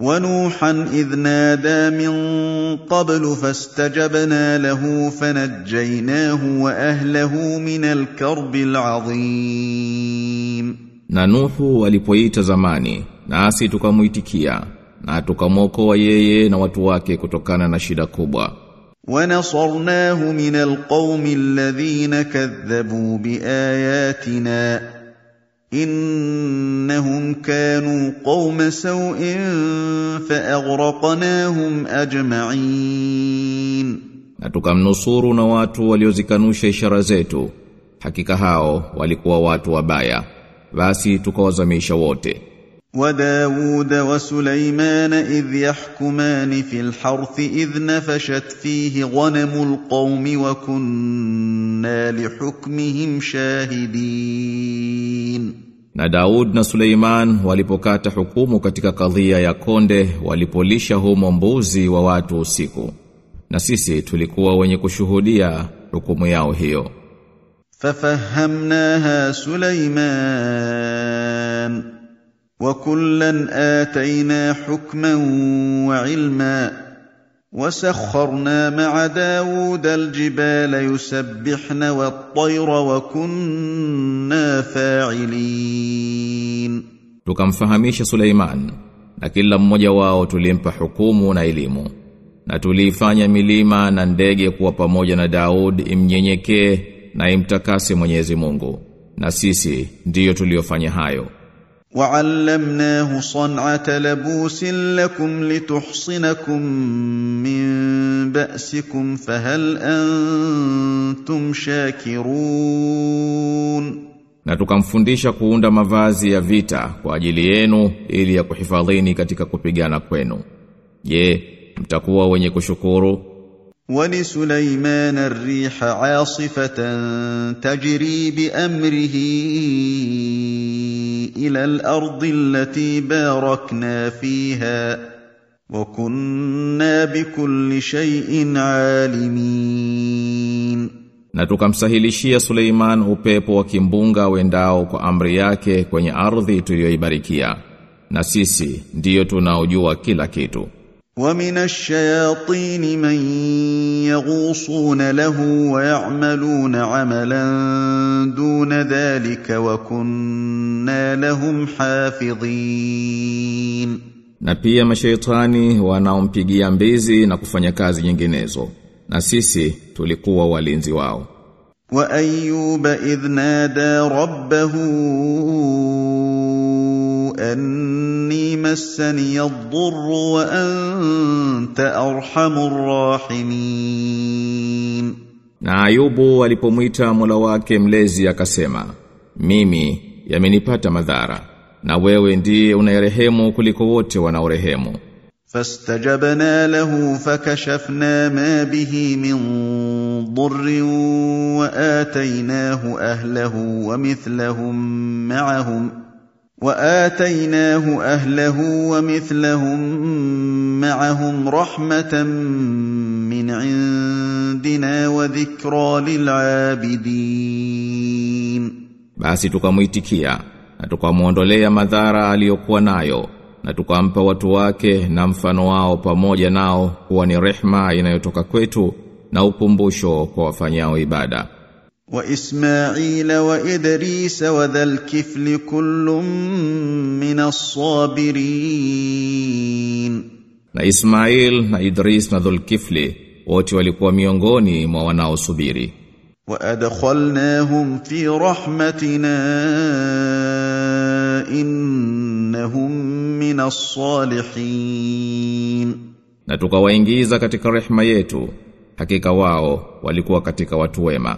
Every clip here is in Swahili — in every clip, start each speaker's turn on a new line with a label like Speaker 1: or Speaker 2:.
Speaker 1: ونوحا إذ نادى من قبل فاستجبنا له فنجيناه وأهله من الكرب العظيم
Speaker 2: Na Nuhu alipoita zamani, nasi tukamuitikia, na tukamwokoa yeye na watu wake kutokana na shida kubwa.
Speaker 1: ونصرناه من القوم الذين كذبوا بآياتنا إنهم كانوا قوم سوء فأغرقناهم أجمعين
Speaker 2: Na tukamnusuru na watu waliozikanusha ishara zetu. Hakika hao walikuwa watu wabaya. Basi tukawazamisha wote.
Speaker 1: وداود وسليمان إذ يحكمان في الحرث إذ نفشت فيه غنم القوم وكنا لحكمهم شاهدين
Speaker 2: Na Daud na Suleiman walipokata hukumu katika kadhia ya konde walipolisha humo mbuzi wa watu usiku. Na sisi tulikuwa wenye kushuhudia hukumu yao hiyo.
Speaker 1: Fafahamnaha Suleiman wa kullan atayna hukman wa ilma وسخرنا مع داود الجبال يسبحن والطير وكنا فاعلين
Speaker 2: Tukamfahamisha Suleiman na kila mmoja wao tulimpa hukumu na elimu. Na tuliifanya milima na ndege kuwa pamoja na Daud imnyenyekee na imtakase Mwenyezi Mungu. Na sisi ndiyo tuliofanya hayo.
Speaker 1: وعلمناه صنعة لبوس لكم لتحصنكم من بأسكم فهل أنتم شاكرون
Speaker 2: Na tukamfundisha kuunda mavazi ya vita kwa ajili yenu ili ya kuhifadhini katika kupigana kwenu. Je, mtakuwa wenye kushukuru?
Speaker 1: ولسليمان الريح عاصفة تجري بأمره إلى الأرض التي باركنا فيها وكنا بكل شيء عالمين
Speaker 2: Na tukamsahilishia Suleiman upepo wa kimbunga wendao kwa amri yake kwenye ardhi tuliyoibarikia. Na sisi ndiyo tunaojua kila kitu.
Speaker 1: ومن الشياطين من يغوصون له ويعملون عملا دون ذلك وكنا لهم حافظين
Speaker 2: Na pia mashaitani wanaompigia mbizi na kufanya kazi nyinginezo. Na sisi tulikuwa walinzi wao.
Speaker 1: وايوب اذ نادى ربه اني مسني الضر وانت ارحم الراحمين
Speaker 2: Na Ayubu alipomwita Mola wake mlezi akasema, "Mimi yamenipata madhara, na wewe ndiye unayerehemu kuliko wote wanaorehemu."
Speaker 1: فاستجبنا له فكشفنا ما به من ضر واتيناه اهله ومثلهم معهم واتيناه اهله ومثلهم معهم رحمه من عندنا وذكرى للعابدين
Speaker 2: Basi tukamuitikia na tukamwondolea madhara aliyokuwa nayo na tukampa watu wake na mfano wao pamoja nao kuwa ni rehma inayotoka kwetu na ukumbusho kwa wafanyao ibada.
Speaker 1: واسماعيل وادريس وذا الكفل كل من الصابرين
Speaker 2: Na Ismail na Idris na Dhulkifli wote walikuwa miongoni mwa wanaosubiri.
Speaker 1: وادخلناهم في رحمتنا انهم من الصالحين
Speaker 2: Na tukawaingiza katika rehma yetu. Hakika wao walikuwa katika watu wema.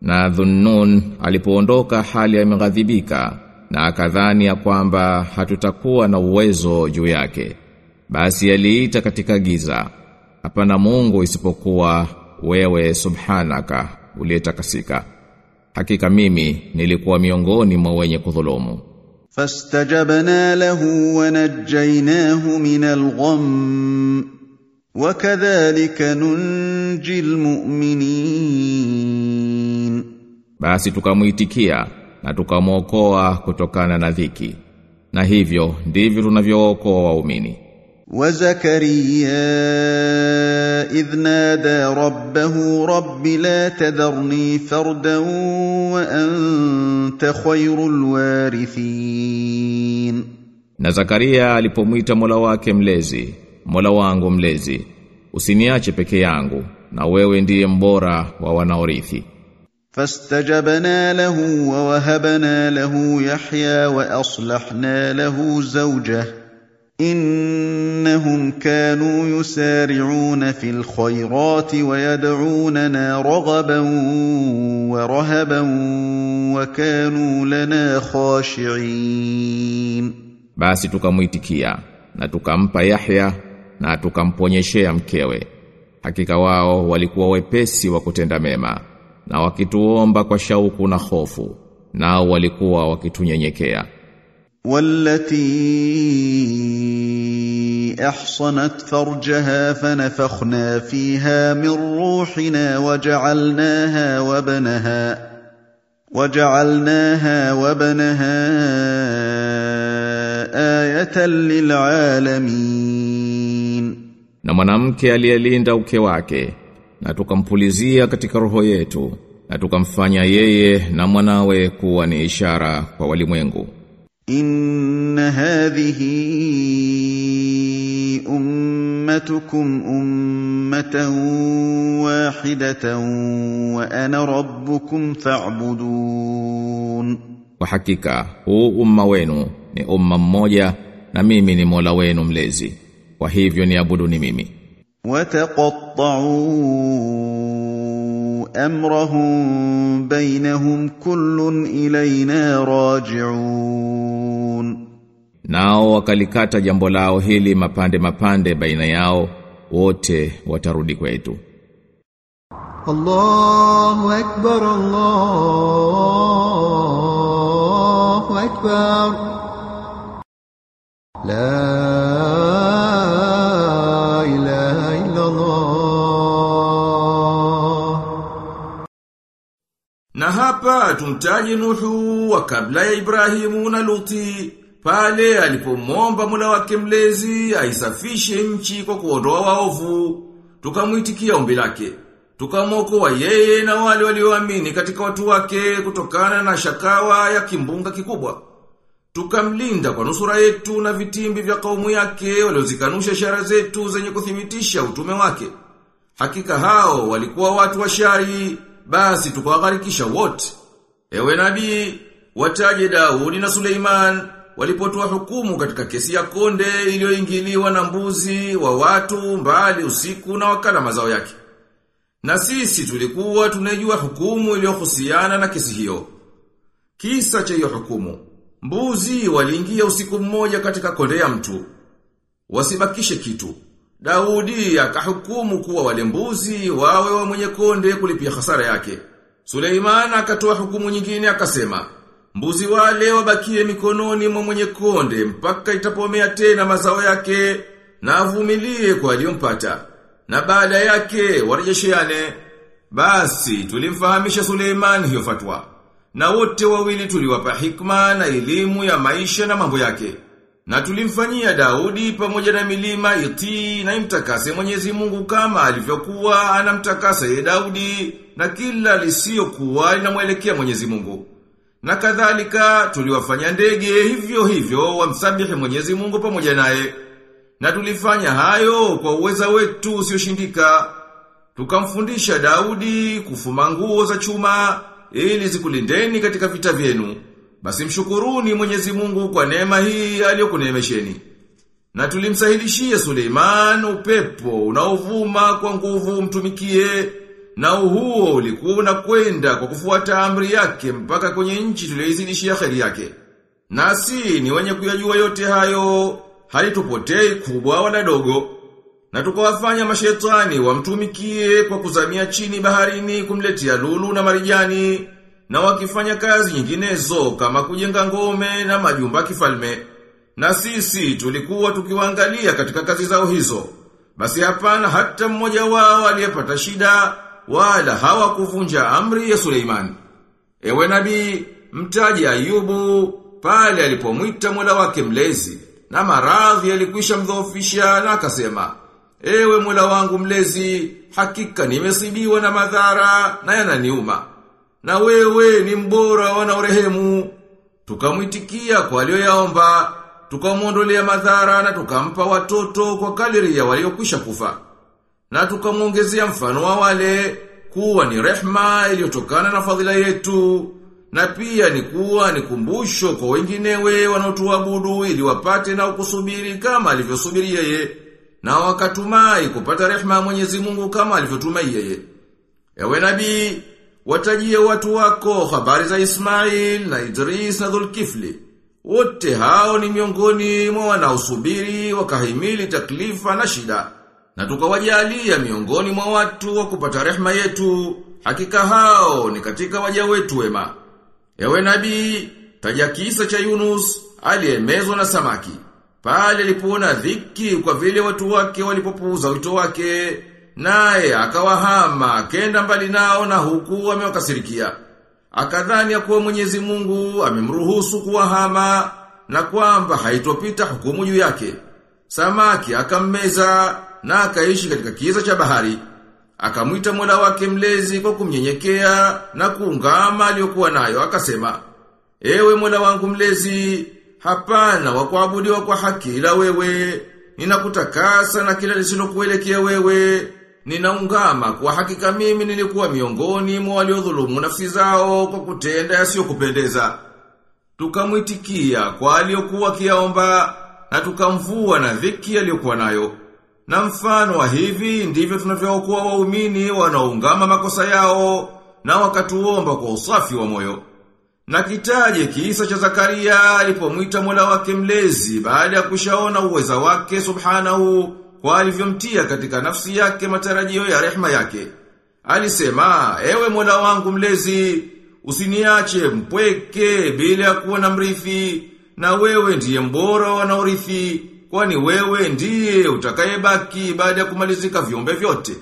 Speaker 2: na Dhunnun alipoondoka hali ameghadhibika na akadhani ya kwamba hatutakuwa na uwezo juu yake.
Speaker 3: Basi aliita katika giza hapana Mungu isipokuwa wewe subhanaka uliyetakasika. Hakika mimi nilikuwa miongoni mwa wenye kudhulumu.
Speaker 1: Fastajabna lahu wa najjaynahu min alghum wa kadhalika nunjil mu'minin
Speaker 3: basi tukamuitikia na tukamuokoa kutokana na dhiki. Na hivyo ndivyo tunavyookoa waumini.
Speaker 1: Wa zakaria idh nada rabbahu rabbi la tadharni fardan wa anta khayrul warithin.
Speaker 3: Na Zakaria alipomwita Mola wake mlezi, Mola wangu mlezi, usiniache peke yangu na wewe ndiye mbora wa wanaorithi.
Speaker 1: فاستجبنا له ووهبنا له يحيى وأصلحنا له زوجه إنهم كانوا يسارعون في الخيرات ويدعوننا رغبا ورهبا وكانوا لنا خاشعين
Speaker 3: basi tukamuitikia na tukampa Yahya na tukamponyeshea mkewe hakika wao walikuwa wepesi wa kutenda mema na wakituomba kwa shauku na hofu nao walikuwa wakitunyenyekea.
Speaker 1: Wallati ahsanat farjaha fanafakhna fiha min ruhina waja'alnaha wabnaha waja'alnaha wabnaha ayatan lilalamin
Speaker 3: na mwanamke aliyelinda uke wake na tukampulizia katika roho yetu na tukamfanya yeye na mwanawe kuwa ni ishara kwa walimwengu.
Speaker 1: Inna hadhihi ummatukum ummatan wahidatan wa ana rabbukum fa'budun.
Speaker 3: Kwa hakika huu umma wenu ni umma mmoja na mimi ni Mola wenu mlezi. Kwa hivyo niabuduni mimi.
Speaker 1: وتقطعوا أمرهم بينهم كل إلينا راجعون
Speaker 3: nao wakalikata jambo lao hili mapande mapande baina yao wote watarudi kwetu
Speaker 4: الله أكبر الله أكبر لا
Speaker 2: hapa tumtaje Nuhu wa kabla ya Ibrahimu na Luti pale alipomomba mula wake mlezi aisafishe nchi kwa kuondoa waovu. Tukamwitikia ombi lake tukamwokoa yeye na wale walioamini katika watu wake kutokana na shakawa ya kimbunga kikubwa. Tukamlinda kwa nusura yetu na vitimbi vya kaumu yake waliozikanusha ishara zetu zenye kuthibitisha utume wake. Hakika hao walikuwa watu wa shari, basi tukawagharikisha wote. Ewe nabii, wataje Daudi na Suleiman walipotoa hukumu katika kesi ya konde iliyoingiliwa na mbuzi wa watu mbali usiku na wakala mazao yake. Na sisi tulikuwa tunajua hukumu iliyohusiana na kesi hiyo. Kisa cha hiyo hukumu. Mbuzi waliingia usiku mmoja katika konde ya mtu. Wasibakishe kitu. Daudi akahukumu kuwa wale mbuzi wawe wa mwenye konde kulipia hasara yake. Suleiman akatoa hukumu nyingine akasema, mbuzi wale wabakie mikononi mwa mwenye konde mpaka itapomea tena mazao yake na avumilie kwa aliyompata. Na baada yake warejesheane. Basi tulimfahamisha Suleiman hiyo fatwa. Na wote wawili tuliwapa hikma na elimu ya maisha na mambo yake. Na tulimfanyia Daudi pamoja na milima iti na imtakase Mwenyezi Mungu kama alivyokuwa anamtakasa ye Daudi na kila lisiyokuwa linamwelekea Mwenyezi Mungu. Na kadhalika tuliwafanya ndege hivyo hivyo wamsabihi Mwenyezi Mungu pamoja naye. Na tulifanya hayo kwa uweza wetu usioshindika. Tukamfundisha Daudi kufuma nguo za chuma ili zikulindeni katika vita vyenu. Basi mshukuruni Mwenyezi Mungu kwa neema hii aliyokuneemesheni. Na tulimsahilishia Suleiman upepo unaovuma kwa nguvu mtumikie na huo ulikuwa unakwenda kwa kufuata amri yake mpaka kwenye nchi tuliyoizidishia kheri yake. Nasi ni wenye kuyajua yote hayo halitupotei kubwa wala dogo. Na tukawafanya mashetani wamtumikie kwa kuzamia chini baharini kumletea lulu na marijani na wakifanya kazi nyinginezo kama kujenga ngome na majumba kifalme. Na sisi tulikuwa tukiwaangalia katika kazi zao hizo. Basi hapana hata mmoja wao aliyepata shida wala hawakuvunja amri ya Suleiman. Ewe nabii, mtaji Ayubu pale alipomwita Mola wake mlezi na maradhi yalikwisha mdhoofisha na akasema, Ewe Mola wangu mlezi, hakika nimesibiwa na madhara na yananiuma. Na wewe ni mbora wanaorehemu. Tukamwitikia kwa aliyoyaomba, tukamwondolea madhara na tukampa watoto kwa kadiri ya waliokwisha kufa. Na tukamwongezea mfano wa wale kuwa ni rehma iliyotokana na fadhila yetu na pia ni kuwa ni kumbusho kwa wenginewe wanaotuabudu ili wapate na kusubiri kama alivyosubiri yeye na wakatumai kupata rehma ya Mwenyezi Mungu kama alivyotumai yeye. Ewe nabii, watajie watu wako habari za Ismail na Idris na Dhulkifli. Wote hao ni miongoni mwa wanaosubiri wakahimili taklifa na shida. Na tukawajalia miongoni mwa watu wa kupata rehema yetu, hakika hao ni katika waja wetu wema. Ewe nabii, taja kisa cha Yunus aliyemezwa na samaki. Pale alipoona dhiki kwa vile watu wake walipopuuza wito wake, naye akawahama kenda mbali nao na huku amewakasirikia. Akadhani ya kuwa Mwenyezi Mungu amemruhusu kuwahama na kwamba haitopita hukumu juu yake. Samaki akammeza na akaishi katika kiza cha bahari. Akamwita Mola wake mlezi kwa kumnyenyekea na kuungama aliyokuwa nayo akasema, Ewe Mola wangu mlezi, hapana wa kuabudiwa kwa haki ila wewe. Ninakutakasa na kila lisilokuelekea wewe. Ninaungama kwa hakika mimi nilikuwa miongoni mwa waliodhulumu nafsi zao kwa kutenda yasiyokupendeza. Tukamwitikia kwa aliyokuwa kiaomba na tukamvua na dhiki aliyokuwa nayo. Na mfano wa hivi ndivyo tunavyokuwa waumini wanaungama makosa yao na wakatuomba kwa usafi wa moyo. Na kitaje kisa cha Zakaria alipomwita Mola wake mlezi baada ya kushaona uweza wake subhanahu kwa alivyomtia katika nafsi yake matarajio ya rehma yake. Alisema, ewe Mola wangu mlezi, usiniache mpweke bila kuwa na mrithi, na wewe ndiye mbora wanaorithi, kwani wewe ndiye utakayebaki baada ya kumalizika viumbe vyote.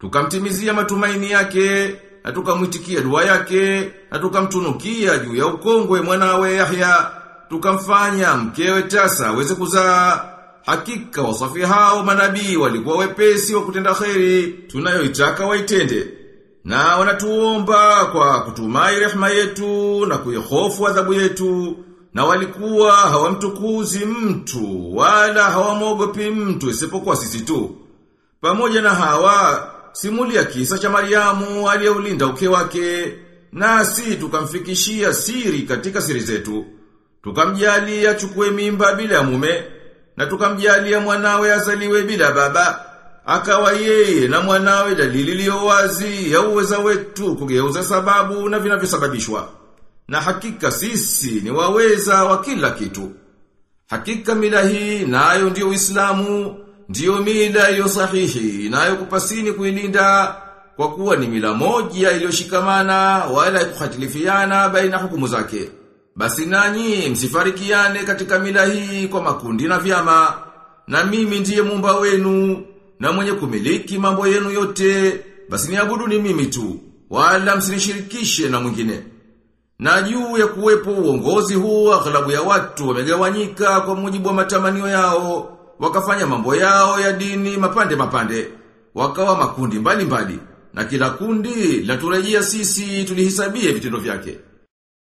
Speaker 2: Tukamtimizia matumaini yake, na tukamwitikia dua yake, na tukamtunukia juu ya ukongwe mwanawe Yahya, tukamfanya mkewe tasa aweze kuzaa. Hakika wasafi hao manabii walikuwa wepesi wa kutenda kheri, tunayoitaka waitende. Na wanatuomba kwa kutumai rehema yetu na kuihofu adhabu yetu, na walikuwa hawamtukuzi mtu wala hawamwogopi mtu isipokuwa sisi tu. Pamoja na hawa, simuli ya kisa cha Mariamu aliyeulinda uke wake, nasi tukamfikishia siri katika siri zetu. Tukamjali achukue mimba bila ya mume, na tukamjalia mwanawe azaliwe bila baba. Akawa yeye na mwanawe dalili iliyo wazi ya uweza wetu kugeuza sababu na vinavyosababishwa. Na hakika sisi ni waweza wa kila kitu. Hakika mila hii nayo ndiyo Uislamu, ndiyo mila iliyo sahihi, nayo kupasini kuilinda kwa kuwa ni mila moja iliyoshikamana wala kuhatilifiana baina hukumu zake. Basi nanyi msifarikiane katika mila hii kwa makundi na vyama, na mimi ndiye muumba wenu na mwenye kumiliki mambo yenu yote, basi niabudu ni mimi tu, wala msinishirikishe na mwingine. Na juu ya kuwepo uongozi huu aghlabu ya watu wamegawanyika kwa mujibu wa matamanio yao, wakafanya mambo yao ya dini mapande mapande, wakawa makundi mbalimbali. Mbali, na kila kundi laturejea sisi tulihisabie vitendo vyake.